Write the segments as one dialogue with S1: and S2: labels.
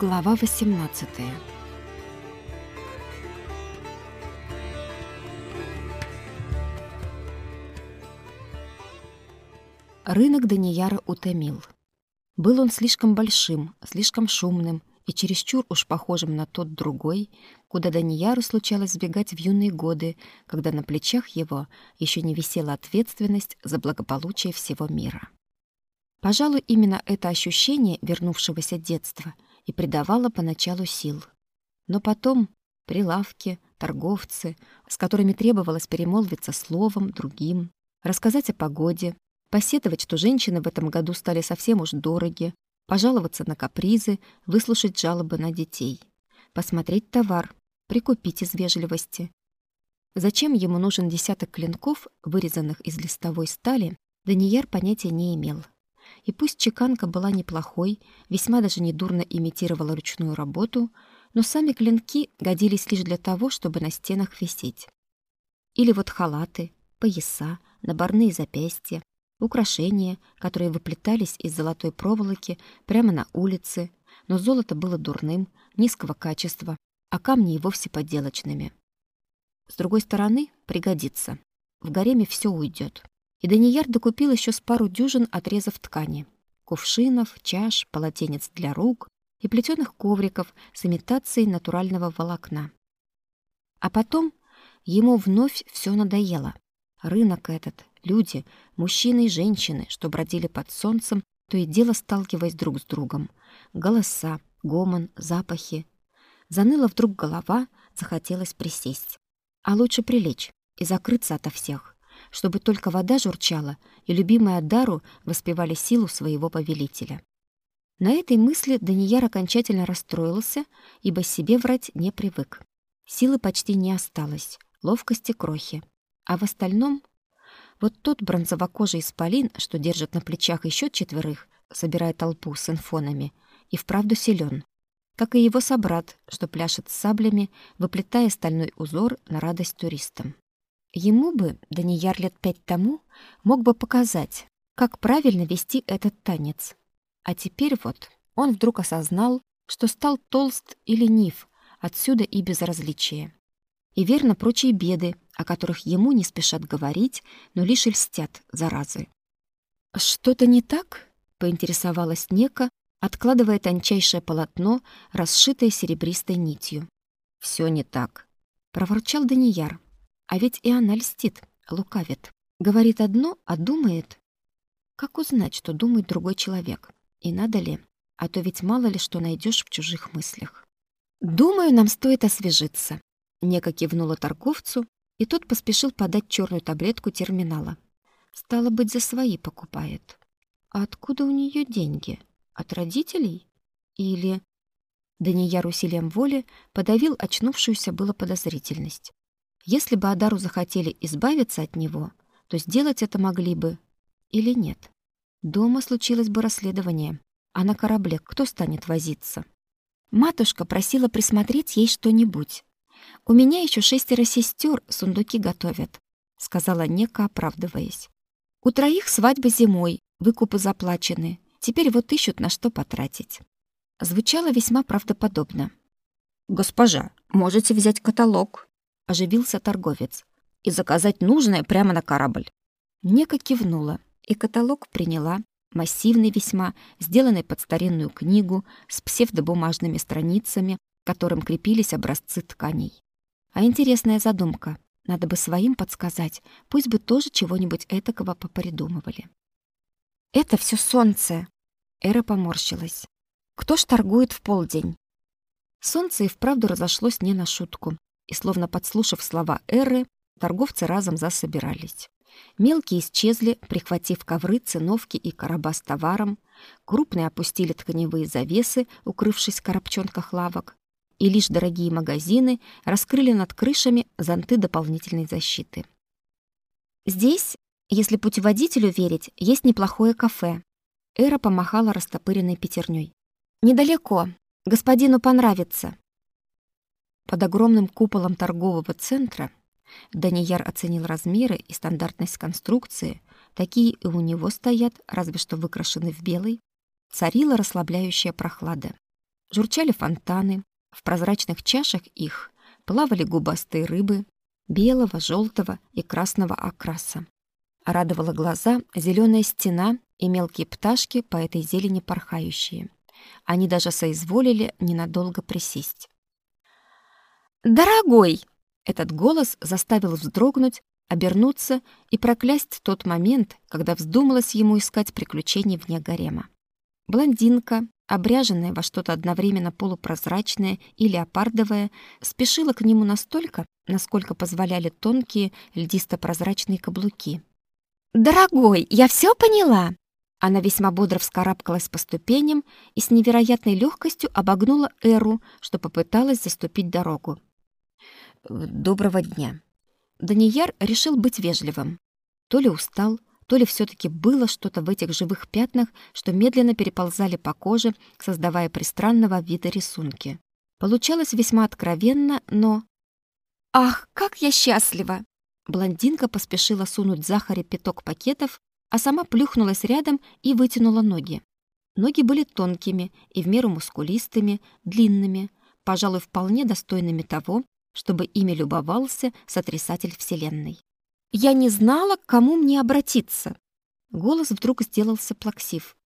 S1: Глава 18. Рынок Данияра утомил. Был он слишком большим, слишком шумным и чересчур уж похожим на тот другой, куда Данияру случалось сбегать в юные годы, когда на плечах его еще не висела ответственность за благополучие всего мира. Пожалуй, именно это ощущение вернувшегося детства — и придавала поначалу сил. Но потом прилавки, торговцы, с которыми требовалось перемолвиться словом, другим, рассказать о погоде, посетовать, что женщины в этом году стали совсем уж дороги, пожаловаться на капризы, выслушать жалобы на детей, посмотреть товар, прикупить из вежливости. Зачем ему нужен десяток клинков, вырезанных из листовой стали, Данияр понятия не имел. И пусть чеканка была неплохой, весьма даже недурно имитировала ручную работу, но сами клинки годились лишь для того, чтобы на стенах висеть. Или вот халаты, пояса, наборные запястья, украшения, которые выплетались из золотой проволоки прямо на улице, но золото было дурным, низкого качества, а камни и вовсе подделочными. С другой стороны, пригодится. В гареме все уйдет. И Данияр докупил еще с пару дюжин отрезов ткани. Кувшинов, чаш, полотенец для рук и плетеных ковриков с имитацией натурального волокна. А потом ему вновь все надоело. Рынок этот, люди, мужчины и женщины, что бродили под солнцем, то и дело сталкиваясь друг с другом. Голоса, гомон, запахи. Заныла вдруг голова, захотелось присесть. А лучше прилечь и закрыться ото всех чтобы только вода журчала, и любимая Дару воспевали силу своего повелителя. На этой мысли Данияр окончательно расстроился, ибо себе врать не привык. Силы почти не осталось, ловкости крохи. А в остальном... Вот тот бронзовокожий исполин, что держит на плечах еще четверых, собирая толпу с инфонами, и вправду силен, как и его собрат, что пляшет с саблями, выплетая стальной узор на радость туристам. Ему бы, Данияр лет пять тому, мог бы показать, как правильно вести этот танец. А теперь вот он вдруг осознал, что стал толст и ленив, отсюда и безразличие. И верно прочие беды, о которых ему не спешат говорить, но лишь льстят, заразы. «Что-то не так?» — поинтересовалась Нека, откладывая тончайшее полотно, расшитое серебристой нитью. «Все не так», — проворчал Данияр, а ведь и она льстит, лукавит. Говорит одно, а думает. Как узнать, что думает другой человек? И надо ли? А то ведь мало ли что найдешь в чужих мыслях. «Думаю, нам стоит освежиться», — Нека кивнула торговцу, и тот поспешил подать черную таблетку терминала. Стало быть, за свои покупает. А откуда у нее деньги? От родителей? Или... Данияр усилием воли подавил очнувшуюся было подозрительность. Если бы Адару захотели избавиться от него, то сделать это могли бы или нет. Дома случилось бы расследование, а на корабле кто станет возиться? Матушка просила присмотреть ей что-нибудь. «У меня еще шестеро сестер сундуки готовят», — сказала Нека, оправдываясь. «У троих свадьба зимой, выкупы заплачены. Теперь вот ищут, на что потратить». Звучало весьма правдоподобно. «Госпожа, можете взять каталог», оживился торговец. «И заказать нужное прямо на корабль». Нека кивнула, и каталог приняла, массивный весьма, сделанный под старинную книгу с псевдобумажными страницами, к которым крепились образцы тканей. А интересная задумка. Надо бы своим подсказать, пусть бы тоже чего-нибудь этакого попридумывали. «Это все солнце!» Эра поморщилась. «Кто ж торгует в полдень?» Солнце и вправду разошлось не на шутку и, словно подслушав слова Эры, торговцы разом засобирались. Мелкие исчезли, прихватив ковры, циновки и короба с товаром, крупные опустили тканевые завесы, укрывшись в коробчонках лавок, и лишь дорогие магазины раскрыли над крышами зонты дополнительной защиты. «Здесь, если путеводителю верить, есть неплохое кафе». Эра помахала растопыренной пятерней. «Недалеко. Господину понравится». Под огромным куполом торгового центра Данияр оценил размеры и стандартность конструкции, такие и у него стоят, разве что выкрашены в белый, царила расслабляющая прохлада. Журчали фонтаны, в прозрачных чашах их плавали губастые рыбы белого, желтого и красного окраса. Радовала глаза зеленая стена и мелкие пташки по этой зелени порхающие. Они даже соизволили ненадолго присесть. «Дорогой!» Этот голос заставил вздрогнуть, обернуться и проклясть тот момент, когда вздумалось ему искать приключений вне гарема. Блондинка, обряженная во что-то одновременно полупрозрачное и леопардовое, спешила к нему настолько, насколько позволяли тонкие льдисто-прозрачные каблуки. «Дорогой, я все поняла!» Она весьма бодро вскарабкалась по ступеням и с невероятной легкостью обогнула Эру, что попыталась заступить дорогу. «Доброго дня». Данияр решил быть вежливым. То ли устал, то ли все таки было что-то в этих живых пятнах, что медленно переползали по коже, создавая пристранного вида рисунки. Получалось весьма откровенно, но... «Ах, как я счастлива!» Блондинка поспешила сунуть Захаре пяток пакетов, а сама плюхнулась рядом и вытянула ноги. Ноги были тонкими и в меру мускулистыми, длинными, пожалуй, вполне достойными того, чтобы ими любовался сотрясатель Вселенной. «Я не знала, к кому мне обратиться». Голос вдруг сделался плаксив.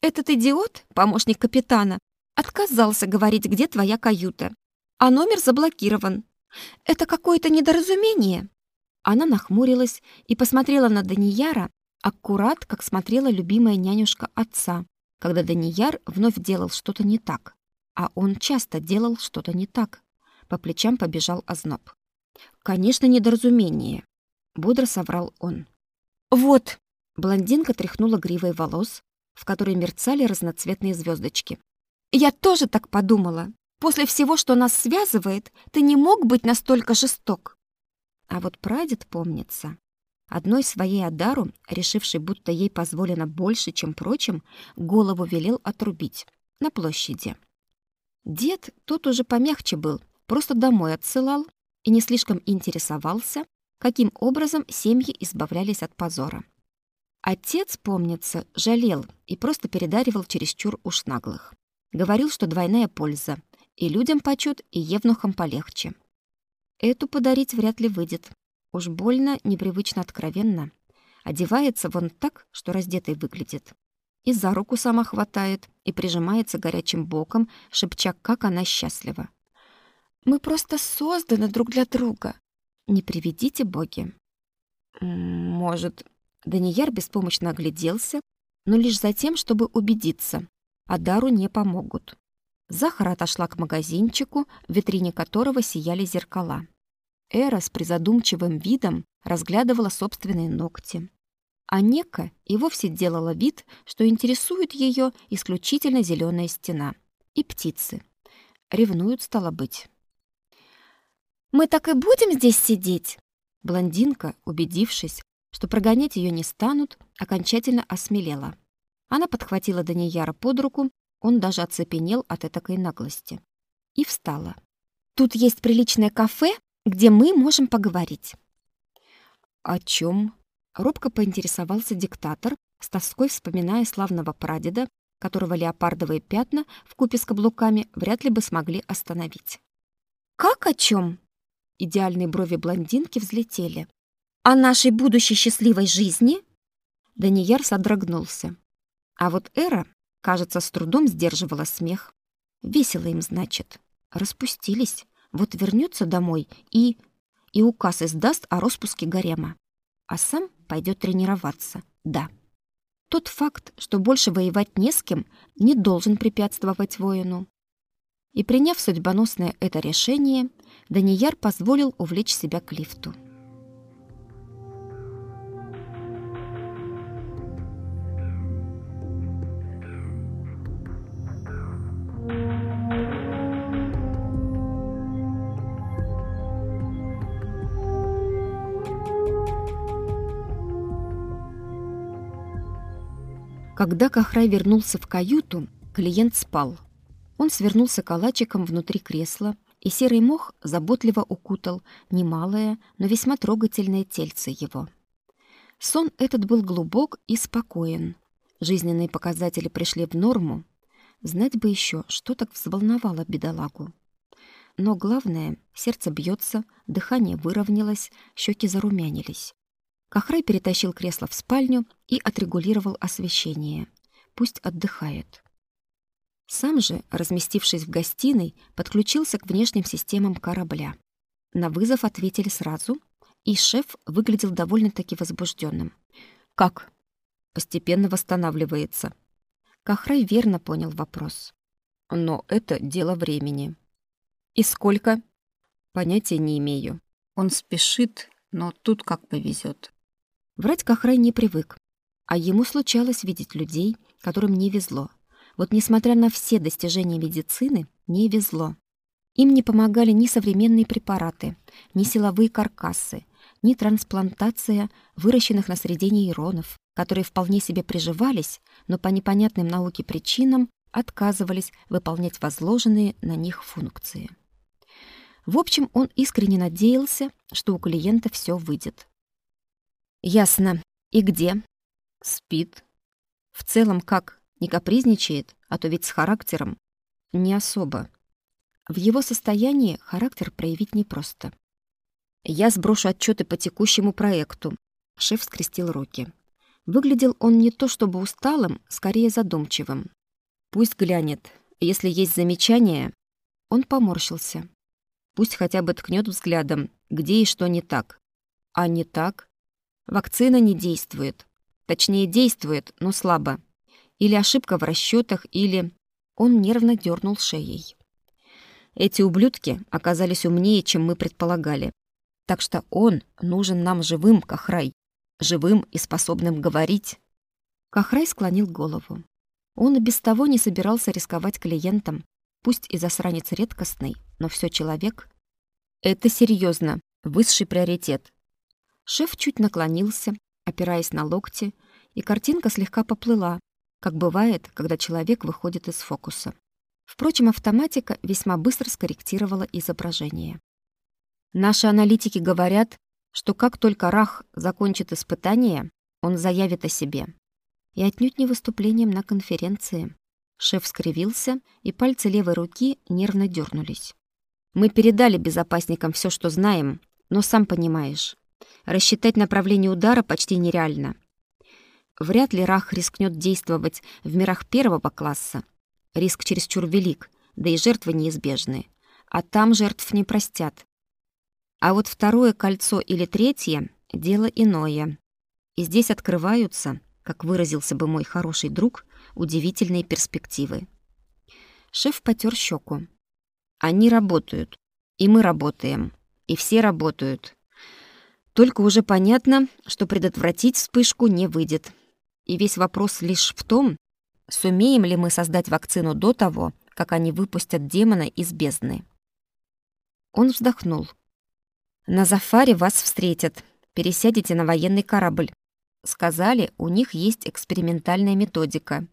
S1: «Этот идиот, помощник капитана, отказался говорить, где твоя каюта, а номер заблокирован. Это какое-то недоразумение». Она нахмурилась и посмотрела на Данияра, аккурат, как смотрела любимая нянюшка отца, когда Данияр вновь делал что-то не так. А он часто делал что-то не так. По плечам побежал озноб. «Конечно, недоразумение», — бодро соврал он. «Вот!» — блондинка тряхнула гривой волос, в которой мерцали разноцветные звездочки. «Я тоже так подумала. После всего, что нас связывает, ты не мог быть настолько жесток». А вот прадед, помнится, одной своей Адару, решившей, будто ей позволено больше, чем прочим, голову велел отрубить на площади. Дед тот уже помягче был, просто домой отсылал и не слишком интересовался, каким образом семьи избавлялись от позора. Отец, помнится, жалел и просто передаривал чересчур уж наглых. Говорил, что двойная польза — и людям почет, и евнухам полегче. Эту подарить вряд ли выйдет. Уж больно, непривычно откровенно. Одевается вон так, что раздетой выглядит. И за руку сама хватает, и прижимается горячим боком, шепча, как она счастлива. Мы просто созданы друг для друга. Не приведите боги. Может, Данияр беспомощно огляделся, но лишь за тем, чтобы убедиться. А Дару не помогут. Захара отошла к магазинчику, в витрине которого сияли зеркала. Эра с призадумчивым видом разглядывала собственные ногти. А Нека и вовсе делала вид, что интересует ее исключительно зеленая стена. И птицы. Ревнуют, стало быть. Мы так и будем здесь сидеть?» Блондинка, убедившись, что прогонять ее не станут, окончательно осмелела. Она подхватила Данияра под руку, он даже оцепенел от этакой наглости. И встала. «Тут есть приличное кафе, где мы можем поговорить». «О чем?» — робко поинтересовался диктатор, с тоской вспоминая славного прадеда, которого леопардовые пятна в купе с каблуками вряд ли бы смогли остановить. «Как о чем?» Идеальные брови блондинки взлетели. «О нашей будущей счастливой жизни?» Данияр содрогнулся. А вот Эра, кажется, с трудом сдерживала смех. Весело им, значит. Распустились. Вот вернется домой и... И указ издаст о распуске гарема. А сам пойдет тренироваться. Да. Тот факт, что больше воевать не с кем, не должен препятствовать воину. И приняв судьбоносное это решение, Данияр позволил увлечь себя к лифту. Когда Кахрай вернулся в каюту, клиент спал. Он свернулся калачиком внутри кресла, и серый мох заботливо укутал немалое, но весьма трогательное тельце его. Сон этот был глубок и спокоен. Жизненные показатели пришли в норму. Знать бы еще, что так взволновало бедолагу. Но главное, сердце бьется, дыхание выровнялось, щеки зарумянились. Кахрай перетащил кресло в спальню и отрегулировал освещение. Пусть отдыхает. Сам же, разместившись в гостиной, подключился к внешним системам корабля. На вызов ответили сразу, и шеф выглядел довольно-таки возбужденным. «Как?» «Постепенно восстанавливается». Кахрай верно понял вопрос. «Но это дело времени». «И сколько?» «Понятия не имею. Он спешит, но тут как повезет. Врать Кахрай не привык, а ему случалось видеть людей, которым не везло. Вот несмотря на все достижения медицины, не везло. Им не помогали ни современные препараты, ни силовые каркасы, ни трансплантация выращенных на среде нейронов, которые вполне себе приживались, но по непонятным науке причинам отказывались выполнять возложенные на них функции. В общем, он искренне надеялся, что у клиента все выйдет. Ясно. И где? Спит. В целом как? Не капризничает, а то ведь с характером. Не особо. В его состоянии характер проявить непросто. Я сброшу отчеты по текущему проекту. Шеф скрестил руки. Выглядел он не то чтобы усталым, скорее задумчивым. Пусть глянет. Если есть замечания, он поморщился. Пусть хотя бы ткнет взглядом, где и что не так. А не так? Вакцина не действует. Точнее, действует, но слабо. Или ошибка в расчетах, или... Он нервно дернул шеей. Эти ублюдки оказались умнее, чем мы предполагали. Так что он нужен нам живым, Кахрай. Живым и способным говорить. Кахрай склонил голову. Он и без того не собирался рисковать клиентам, пусть и засранец редкостный, но все человек. Это серьезно, высший приоритет. Шеф чуть наклонился, опираясь на локти, и картинка слегка поплыла, как бывает, когда человек выходит из фокуса. Впрочем, автоматика весьма быстро скорректировала изображение. Наши аналитики говорят, что как только Рах закончит испытание, он заявит о себе. И отнюдь не выступлением на конференции. Шеф скривился, и пальцы левой руки нервно дернулись. Мы передали безопасникам все, что знаем, но сам понимаешь, Рассчитать направление удара почти нереально. Вряд ли Рах рискнет действовать в мирах первого класса. Риск чересчур велик, да и жертвы неизбежны. А там жертв не простят. А вот второе кольцо или третье — дело иное. И здесь открываются, как выразился бы мой хороший друг, удивительные перспективы. Шеф потер щеку. Они работают, и мы работаем, и все работают. Только уже понятно, что предотвратить вспышку не выйдет. И весь вопрос лишь в том, сумеем ли мы создать вакцину до того, как они выпустят демона из бездны. Он вздохнул. «На Зафаре вас встретят. Пересядете на военный корабль. Сказали, у них есть экспериментальная методика.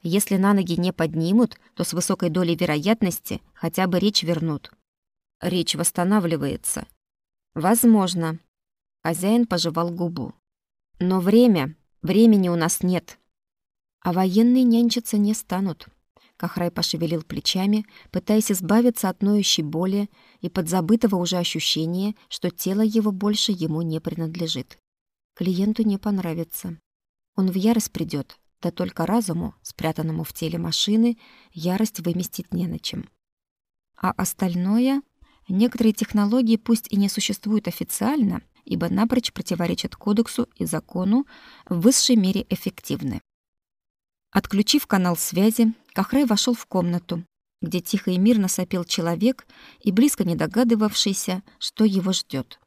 S1: Если на ноги не поднимут, то с высокой долей вероятности хотя бы речь вернут. Речь восстанавливается. Возможно, Хозяин пожевал губу. Но время, времени у нас нет. А военные нянчиться не станут. Кахрай пошевелил плечами, пытаясь избавиться от ноющей боли и подзабытого уже ощущения, что тело его больше ему не принадлежит. Клиенту не понравится. Он в ярость придет, да только разуму, спрятанному в теле машины, ярость выместить не на чем. А остальное... Некоторые технологии пусть и не существуют официально, ибо напрочь противоречат кодексу и закону, в высшей мере эффективны. Отключив канал связи, Кахрай вошел в комнату, где тихо и мирно сопел человек и близко не догадывавшийся, что его ждет.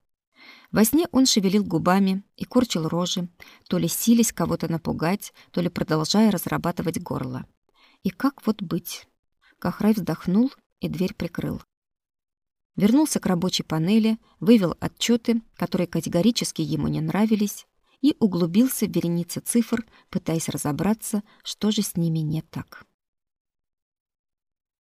S1: Во сне он шевелил губами и корчил рожи, то ли сились кого-то напугать, то ли продолжая разрабатывать горло. И как вот быть? Кахрай вздохнул и дверь прикрыл вернулся к рабочей панели, вывел отчеты, которые категорически ему не нравились, и углубился в вереницы цифр, пытаясь разобраться, что же с ними не так.